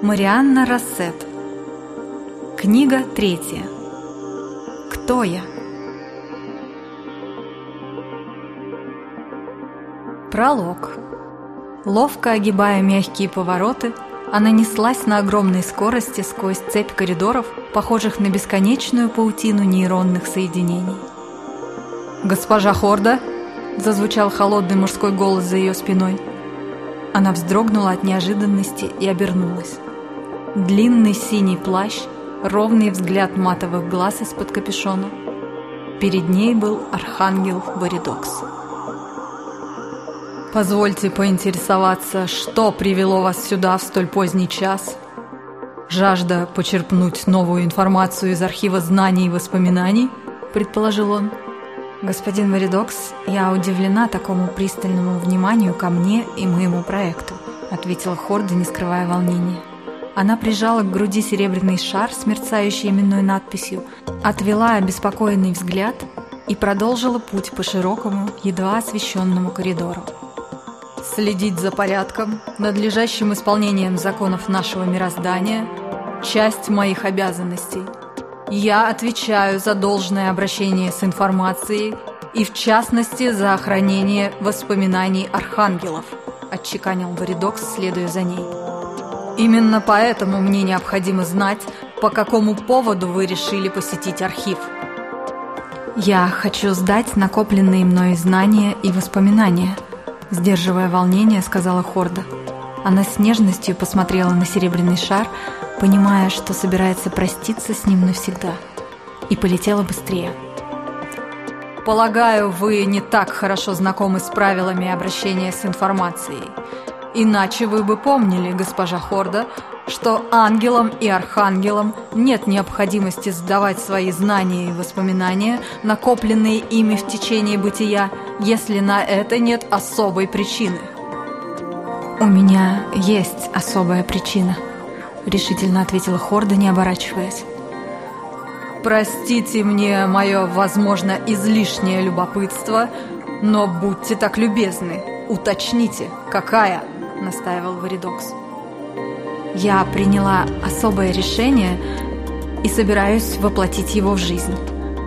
Марианна Рассет. Книга третья. Кто я? Пролог. Ловко огибая мягкие повороты, она неслась на огромной скорости сквозь цепь коридоров, похожих на бесконечную паутину нейронных соединений. «Госпожа Хорда!» – зазвучал холодный мужской голос за ее спиной. Она вздрогнула от неожиданности и обернулась. Длинный синий плащ, ровный взгляд матовых глаз из-под капюшона. Перед ней был архангел Варидокс. «Позвольте поинтересоваться, что привело вас сюда в столь поздний час?» «Жажда почерпнуть новую информацию из архива знаний и воспоминаний?» – предположил он. «Господин Варидокс, я удивлена такому пристальному вниманию ко мне и моему проекту», – ответила Хорда, не скрывая волнения. Она прижала к груди серебряный шар с мерцающей именной надписью, отвела обеспокоенный взгляд и продолжила путь по широкому, едва освещенному коридору. Следить за порядком, надлежащим исполнением законов нашего мироздания – часть моих обязанностей. Я отвечаю за должное обращение с информацией и, в частности, за охранение воспоминаний архангелов, отчеканил Боридокс, следуя за ней. Именно поэтому мне необходимо знать, по какому поводу вы решили посетить архив. Я хочу сдать накопленные мной знания и воспоминания, сдерживая волнение, сказала Хорда. Она с нежностью посмотрела на серебряный шар, понимая, что собирается проститься с ним навсегда, и полетела быстрее. Полагаю, вы не так хорошо знакомы с правилами обращения с информацией. Иначе вы бы помнили, госпожа Хорда, что ангелам и архангелам нет необходимости сдавать свои знания и воспоминания, накопленные ими в течение бытия, если на это нет особой причины. «У меня есть особая причина», — решительно ответила Хорда, не оборачиваясь. «Простите мне мое, возможно, излишнее любопытство, но будьте так любезны, уточните, какая?» — настаивал Варидокс. «Я приняла особое решение и собираюсь воплотить его в жизнь.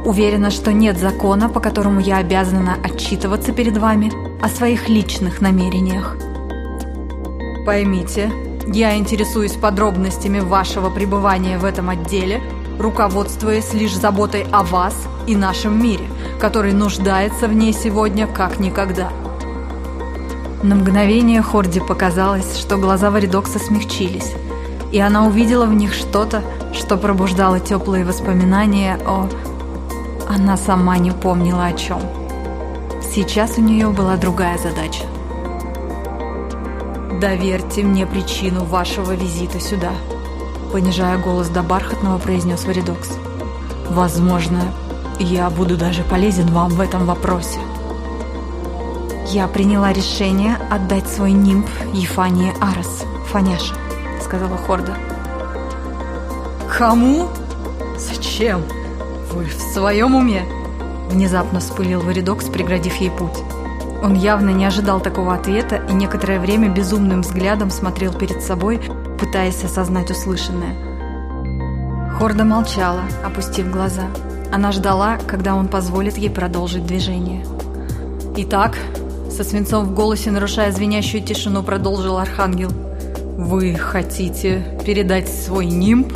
Уверена, что нет закона, по которому я обязана отчитываться перед вами о своих личных намерениях». «Поймите, я интересуюсь подробностями вашего пребывания в этом отделе, руководствуясь лишь заботой о вас и нашем мире, который нуждается в ней сегодня как никогда». На мгновение Хорде показалось, что глаза Варидокса смягчились, и она увидела в них что-то, что пробуждало теплые воспоминания о... Она сама не помнила о чем. Сейчас у нее была другая задача. «Доверьте мне причину вашего визита сюда», понижая голос до бархатного, произнес Варидокс. «Возможно, я буду даже полезен вам в этом вопросе». «Я приняла решение отдать свой нимб Ефании Арес, Фаняша», — сказала Хорда. «Кому? Зачем? Вы в своем уме?» Внезапно вспылил Варидокс, преградив ей путь. Он явно не ожидал такого ответа и некоторое время безумным взглядом смотрел перед собой, пытаясь осознать услышанное. Хорда молчала, опустив глаза. Она ждала, когда он позволит ей продолжить движение. «Итак, со свинцом в голосе, нарушая звенящую тишину, продолжил Архангел. «Вы хотите передать свой нимб?»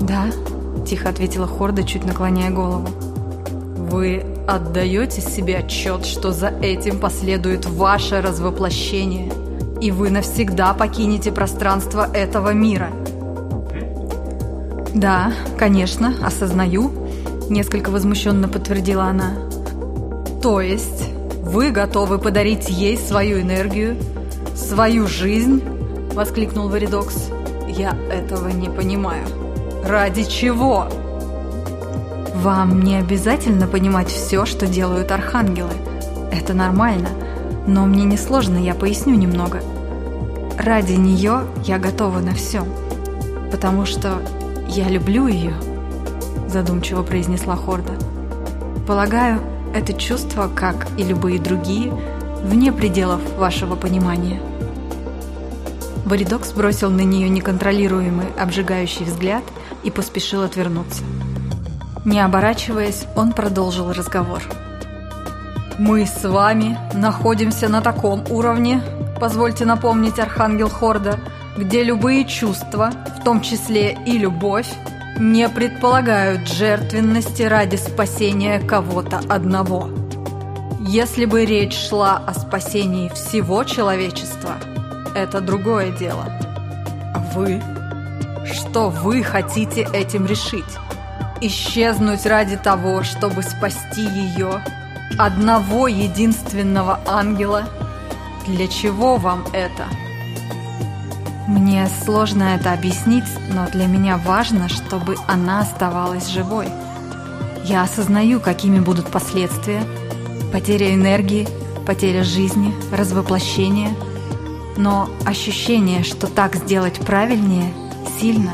«Да», — тихо ответила Хорда, чуть наклоняя голову. «Вы отдаете себе отчет, что за этим последует ваше развоплощение, и вы навсегда покинете пространство этого мира?» «Да, конечно, осознаю», — несколько возмущенно подтвердила она. «То есть вы готовы подарить ей свою энергию, свою жизнь?» — воскликнул Варидокс. «Я этого не понимаю. Ради чего?» «Вам не обязательно понимать все, что делают архангелы. Это нормально, но мне несложно, я поясню немного. Ради нее я готова на все, потому что я люблю ее», — задумчиво произнесла Хорда. «Полагаю, это чувство, как и любые другие, вне пределов вашего понимания. Боридок сбросил на нее неконтролируемый обжигающий взгляд и поспешил отвернуться. Не оборачиваясь, он продолжил разговор. «Мы с вами находимся на таком уровне, позвольте напомнить Архангел Хорда, где любые чувства, в том числе и любовь, не предполагают жертвенности ради спасения кого-то одного. Если бы речь шла о спасении всего человечества, это другое дело. А вы? Что вы хотите этим решить? Исчезнуть ради того, чтобы спасти ее, одного единственного ангела? Для чего вам это? Мне сложно это объяснить, но для меня важно, чтобы она оставалась живой. Я осознаю, какими будут последствия. Потеря энергии, потеря жизни, развоплощение. Но ощущение, что так сделать правильнее, сильно.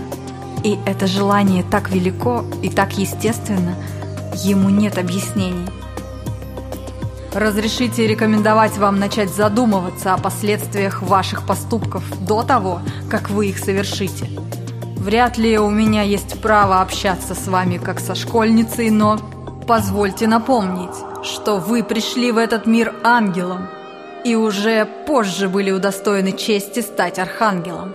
И это желание так велико и так естественно, ему нет объяснений. Разрешите рекомендовать вам начать задумываться о последствиях ваших поступков до того, как вы их совершите. Вряд ли у меня есть право общаться с вами как со школьницей, но позвольте напомнить, что вы пришли в этот мир ангелом и уже позже были удостоены чести стать архангелом.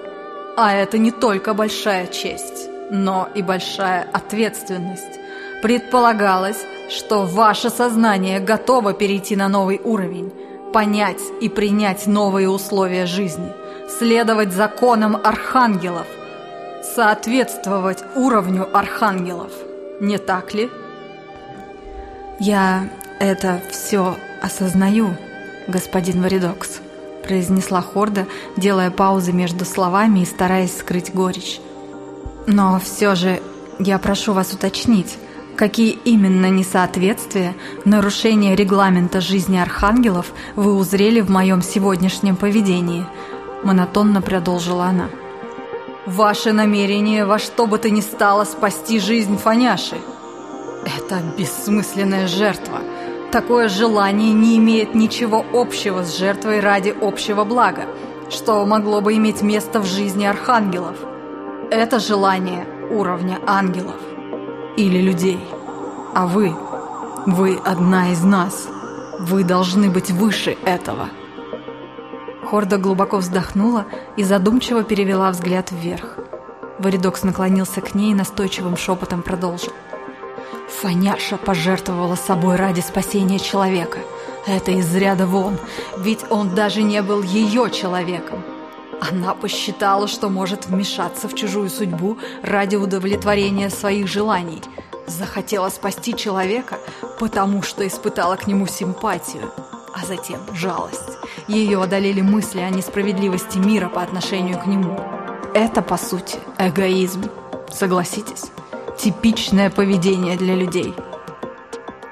А это не только большая честь, но и большая ответственность. Предполагалось, что ваше сознание готово перейти на новый уровень, понять и принять новые условия жизни, следовать законам архангелов, соответствовать уровню архангелов. Не так ли? Я это все осознаю, господин Варидокс, произнесла Хорда, делая паузы между словами и стараясь скрыть горечь. Но все же я прошу вас уточнить, Какие именно несоответствия, нарушения регламента жизни архангелов вы узрели в моем сегодняшнем поведении? Монотонно продолжила она. Ваше намерение во что бы то ни стало спасти жизнь Фаняши. Это бессмысленная жертва. Такое желание не имеет ничего общего с жертвой ради общего блага, что могло бы иметь место в жизни архангелов. Это желание уровня ангелов или людей. А вы, вы одна из нас. Вы должны быть выше этого. Хорда глубоко вздохнула и задумчиво перевела взгляд вверх. Варидокс наклонился к ней и настойчивым шепотом продолжил. Фаняша пожертвовала собой ради спасения человека. Это из ряда вон, ведь он даже не был ее человеком. Она посчитала, что может вмешаться в чужую судьбу ради удовлетворения своих желаний. Захотела спасти человека, потому что испытала к нему симпатию, а затем жалость. Ее одолели мысли о несправедливости мира по отношению к нему. Это, по сути, эгоизм. Согласитесь? Типичное поведение для людей.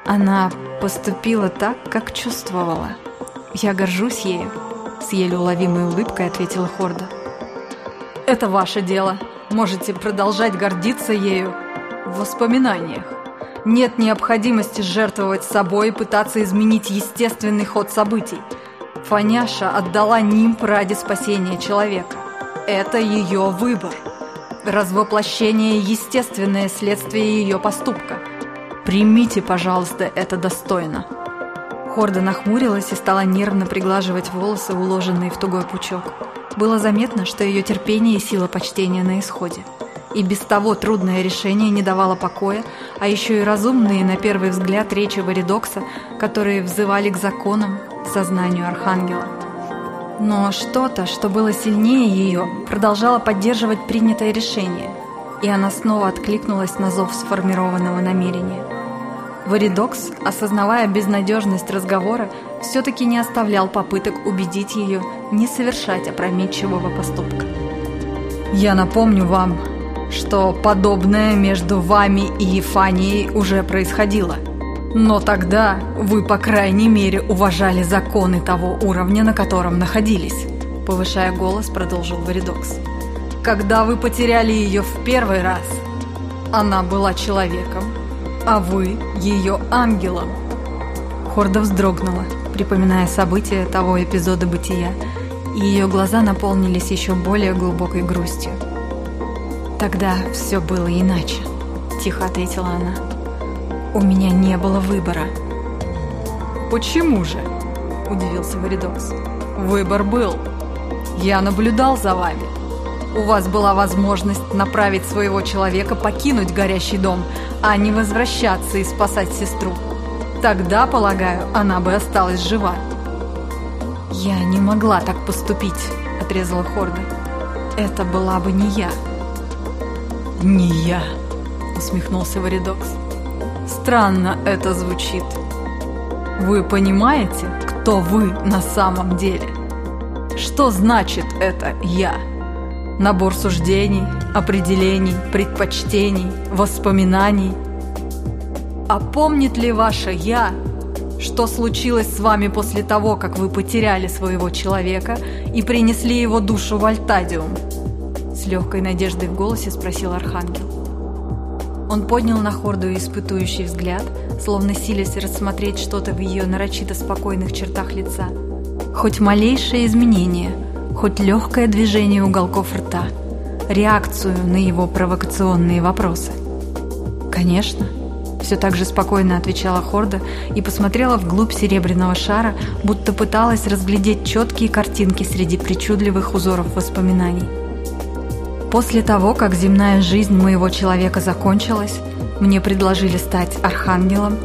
Она поступила так, как чувствовала. Я горжусь ею. С еле уловимой улыбкой ответила Хорда. «Это ваше дело. Можете продолжать гордиться ею в воспоминаниях. Нет необходимости жертвовать собой и пытаться изменить естественный ход событий. Фаняша отдала нимб ради спасения человека. Это ее выбор. Развоплощение – естественное следствие ее поступка. Примите, пожалуйста, это достойно. Хорда нахмурилась и стала нервно приглаживать волосы, уложенные в тугой пучок. Было заметно, что ее терпение и сила почтения на исходе. И без того трудное решение не давало покоя, а еще и разумные, на первый взгляд, речи Варидокса, которые взывали к законам, сознанию Архангела. Но что-то, что было сильнее ее, продолжало поддерживать принятое решение, и она снова откликнулась на зов сформированного намерения – Варидокс, осознавая безнадежность разговора, все-таки не оставлял попыток убедить ее не совершать опрометчивого поступка. «Я напомню вам, что подобное между вами и Ефанией уже происходило. Но тогда вы, по крайней мере, уважали законы того уровня, на котором находились», повышая голос, продолжил Варидокс. «Когда вы потеряли ее в первый раз, она была человеком, а вы ее ангелом. Хорда вздрогнула, припоминая события того эпизода бытия, и ее глаза наполнились еще более глубокой грустью. «Тогда все было иначе», — тихо ответила она. «У меня не было выбора». «Почему же?» — удивился Варидокс. «Выбор был. Я наблюдал за вами. У вас была возможность направить своего человека покинуть горящий дом, а не возвращаться и спасать сестру. Тогда, полагаю, она бы осталась жива». «Я не могла так поступить», — отрезала Хорда. «Это была бы не я». «Не я», — усмехнулся Варидокс. «Странно это звучит. Вы понимаете, кто вы на самом деле? Что значит это «я»?» Набор суждений, определений, предпочтений, воспоминаний. А помнит ли ваше «я» Что случилось с вами после того, как вы потеряли своего человека и принесли его душу в Альтадиум?» С легкой надеждой в голосе спросил Архангел. Он поднял на Хорду испытующий взгляд, словно силясь рассмотреть что-то в ее нарочито спокойных чертах лица. Хоть малейшее изменение, хоть легкое движение уголков рта, реакцию на его провокационные вопросы. «Конечно», все так же спокойно отвечала Хорда и посмотрела вглубь серебряного шара, будто пыталась разглядеть четкие картинки среди причудливых узоров воспоминаний. После того, как земная жизнь моего человека закончилась, мне предложили стать архангелом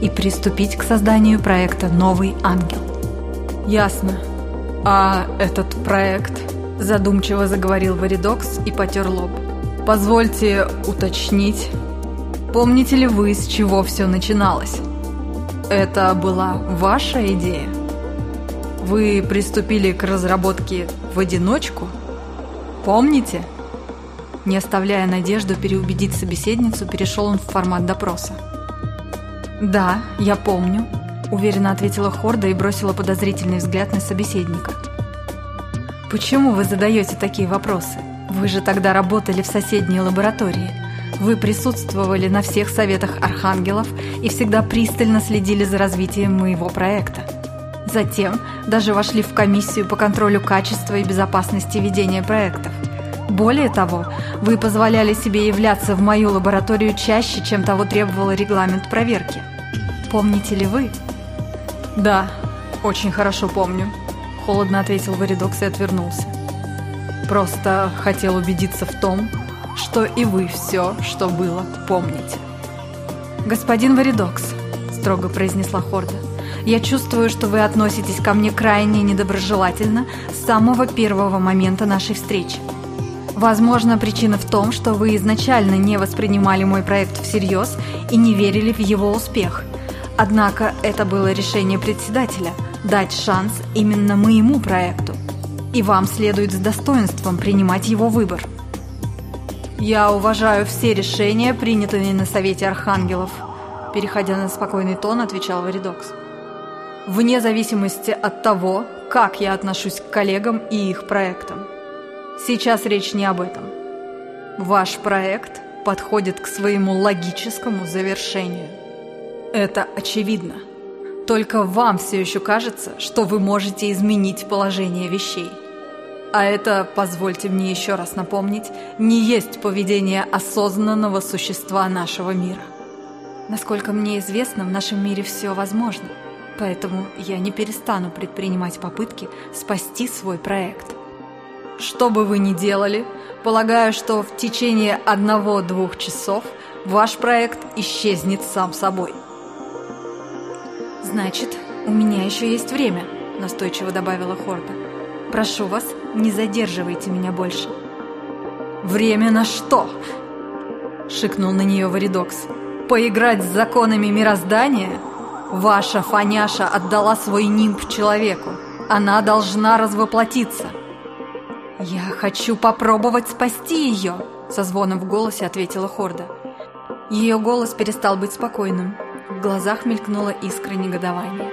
и приступить к созданию проекта «Новый ангел». «Ясно. А этот проект?» – задумчиво заговорил Варидокс и потер лоб. «Позвольте уточнить, Помните ли вы, с чего все начиналось? Это была ваша идея? Вы приступили к разработке в одиночку? Помните? Не оставляя надежду переубедить собеседницу, перешел он в формат допроса. «Да, я помню», – уверенно ответила Хорда и бросила подозрительный взгляд на собеседника. «Почему вы задаете такие вопросы? Вы же тогда работали в соседней лаборатории. Вы присутствовали на всех советах архангелов и всегда пристально следили за развитием моего проекта. Затем даже вошли в комиссию по контролю качества и безопасности ведения проектов. Более того, вы позволяли себе являться в мою лабораторию чаще, чем того требовал регламент проверки. Помните ли вы? Да, очень хорошо помню, холодно ответил Варидокс и отвернулся. Просто хотел убедиться в том, что и вы все, что было, помните. «Господин Варидокс», — строго произнесла Хорда, «я чувствую, что вы относитесь ко мне крайне недоброжелательно с самого первого момента нашей встречи. Возможно, причина в том, что вы изначально не воспринимали мой проект всерьез и не верили в его успех. Однако это было решение председателя – дать шанс именно моему проекту. И вам следует с достоинством принимать его выбор». «Я уважаю все решения, принятые на Совете Архангелов», переходя на спокойный тон, отвечал Варидокс. «Вне зависимости от того, как я отношусь к коллегам и их проектам. Сейчас речь не об этом. Ваш проект подходит к своему логическому завершению. Это очевидно. Только вам все еще кажется, что вы можете изменить положение вещей. А это, позвольте мне еще раз напомнить, не есть поведение осознанного существа нашего мира. Насколько мне известно, в нашем мире все возможно. Поэтому я не перестану предпринимать попытки спасти свой проект. Что бы вы ни делали, полагаю, что в течение одного-двух часов ваш проект исчезнет сам собой. «Значит, у меня еще есть время», – настойчиво добавила Хорда. «Прошу вас, не задерживайте меня больше». «Время на что?» — шикнул на нее Варидокс. «Поиграть с законами мироздания? Ваша Фаняша отдала свой нимб человеку. Она должна развоплотиться». «Я хочу попробовать спасти ее», — со звоном в голосе ответила Хорда. Ее голос перестал быть спокойным. В глазах мелькнула искра негодования.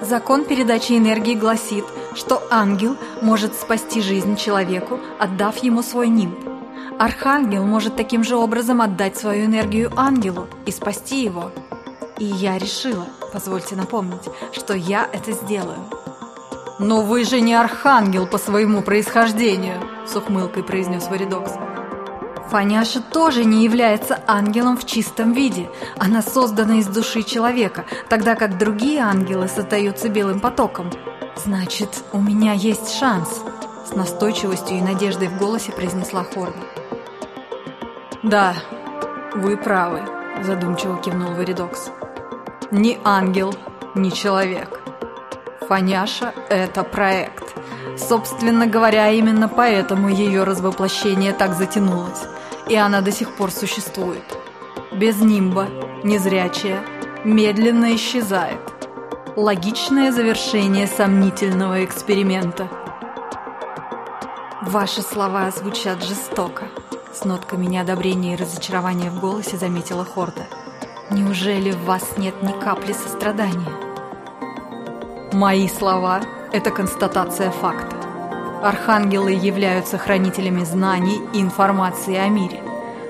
Закон передачи энергии гласит, что ангел может спасти жизнь человеку, отдав ему свой нимб. Архангел может таким же образом отдать свою энергию ангелу и спасти его. И я решила, позвольте напомнить, что я это сделаю. «Но вы же не архангел по своему происхождению», — с ухмылкой произнес Варидокс. Фаняша тоже не является ангелом в чистом виде. Она создана из души человека, тогда как другие ангелы создаются белым потоком. Значит, у меня есть шанс, с настойчивостью и надеждой в голосе произнесла Хорна. Да, вы правы, задумчиво кивнул Варидокс. Ни ангел, ни человек. Фаняша – это проект. Собственно говоря, именно поэтому ее развоплощение так затянулось, и она до сих пор существует. Без нимба, незрячая, медленно исчезает. Логичное завершение сомнительного эксперимента. Ваши слова звучат жестоко. С нотками неодобрения и разочарования в голосе заметила Хорда. Неужели в вас нет ни капли сострадания? Мои слова – это констатация факта. Архангелы являются хранителями знаний и информации о мире.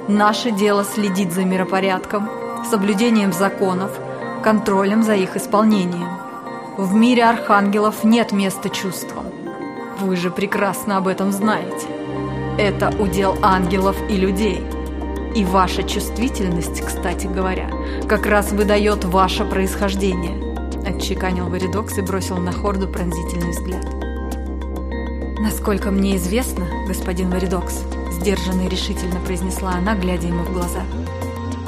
Наше дело следить за миропорядком, соблюдением законов, контролем за их исполнением. В мире архангелов нет места чувствам. Вы же прекрасно об этом знаете. Это удел ангелов и людей. И ваша чувствительность, кстати говоря, как раз выдает ваше происхождение – отчеканил Варидокс и бросил на Хорду пронзительный взгляд. «Насколько мне известно, господин Варидокс», — сдержанно и решительно произнесла она, глядя ему в глаза,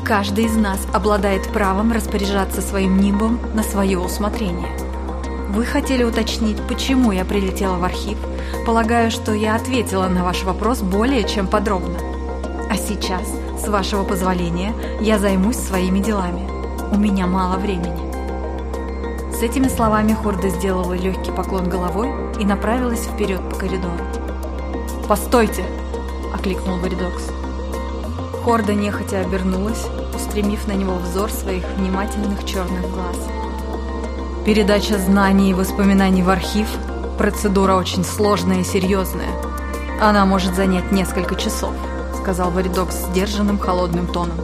«каждый из нас обладает правом распоряжаться своим нимбом на свое усмотрение. Вы хотели уточнить, почему я прилетела в архив. Полагаю, что я ответила на ваш вопрос более чем подробно. А сейчас, с вашего позволения, я займусь своими делами. У меня мало времени». С этими словами Хорда сделала легкий поклон головой и направилась вперед по коридору. «Постойте!» – окликнул Варидокс. Хорда нехотя обернулась, устремив на него взор своих внимательных черных глаз. «Передача знаний и воспоминаний в архив – процедура очень сложная и серьезная. Она может занять несколько часов», – сказал Варидокс сдержанным холодным тоном.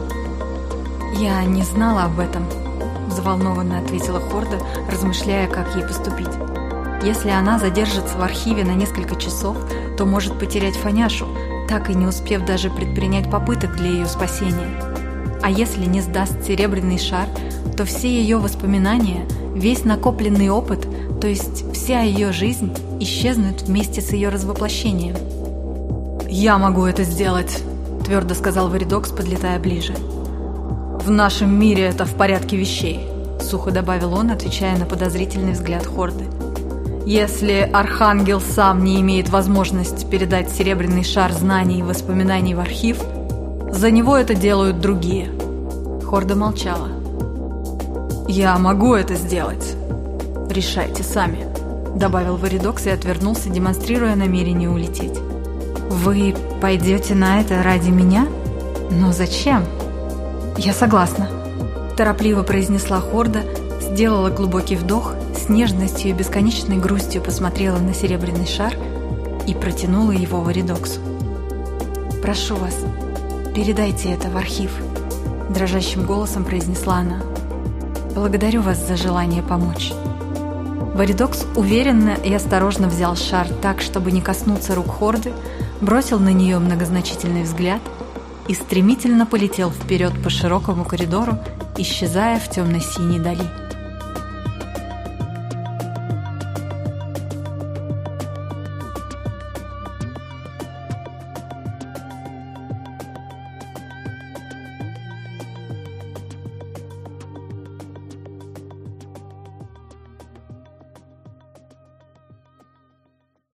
«Я не знала об этом», взволнованно ответила Хорда, размышляя, как ей поступить. Если она задержится в архиве на несколько часов, то может потерять Фаняшу, так и не успев даже предпринять попыток для ее спасения. А если не сдаст серебряный шар, то все ее воспоминания, весь накопленный опыт, то есть вся ее жизнь исчезнут вместе с ее развоплощением. «Я могу это сделать», – твердо сказал Варидокс, подлетая ближе. «В нашем мире это в порядке вещей», — сухо добавил он, отвечая на подозрительный взгляд Хорды. «Если Архангел сам не имеет возможности передать серебряный шар знаний и воспоминаний в архив, за него это делают другие». Хорда молчала. «Я могу это сделать. Решайте сами», — добавил Варидокс и отвернулся, демонстрируя намерение улететь. «Вы пойдете на это ради меня? Но зачем?» «Я согласна», – торопливо произнесла Хорда, сделала глубокий вдох, с нежностью и бесконечной грустью посмотрела на серебряный шар и протянула его Варидоксу. «Прошу вас, передайте это в архив», – дрожащим голосом произнесла она. «Благодарю вас за желание помочь». Варидокс уверенно и осторожно взял шар так, чтобы не коснуться рук Хорды, бросил на нее многозначительный взгляд – и стремительно полетел вперед по широкому коридору, исчезая в темно-синей дали.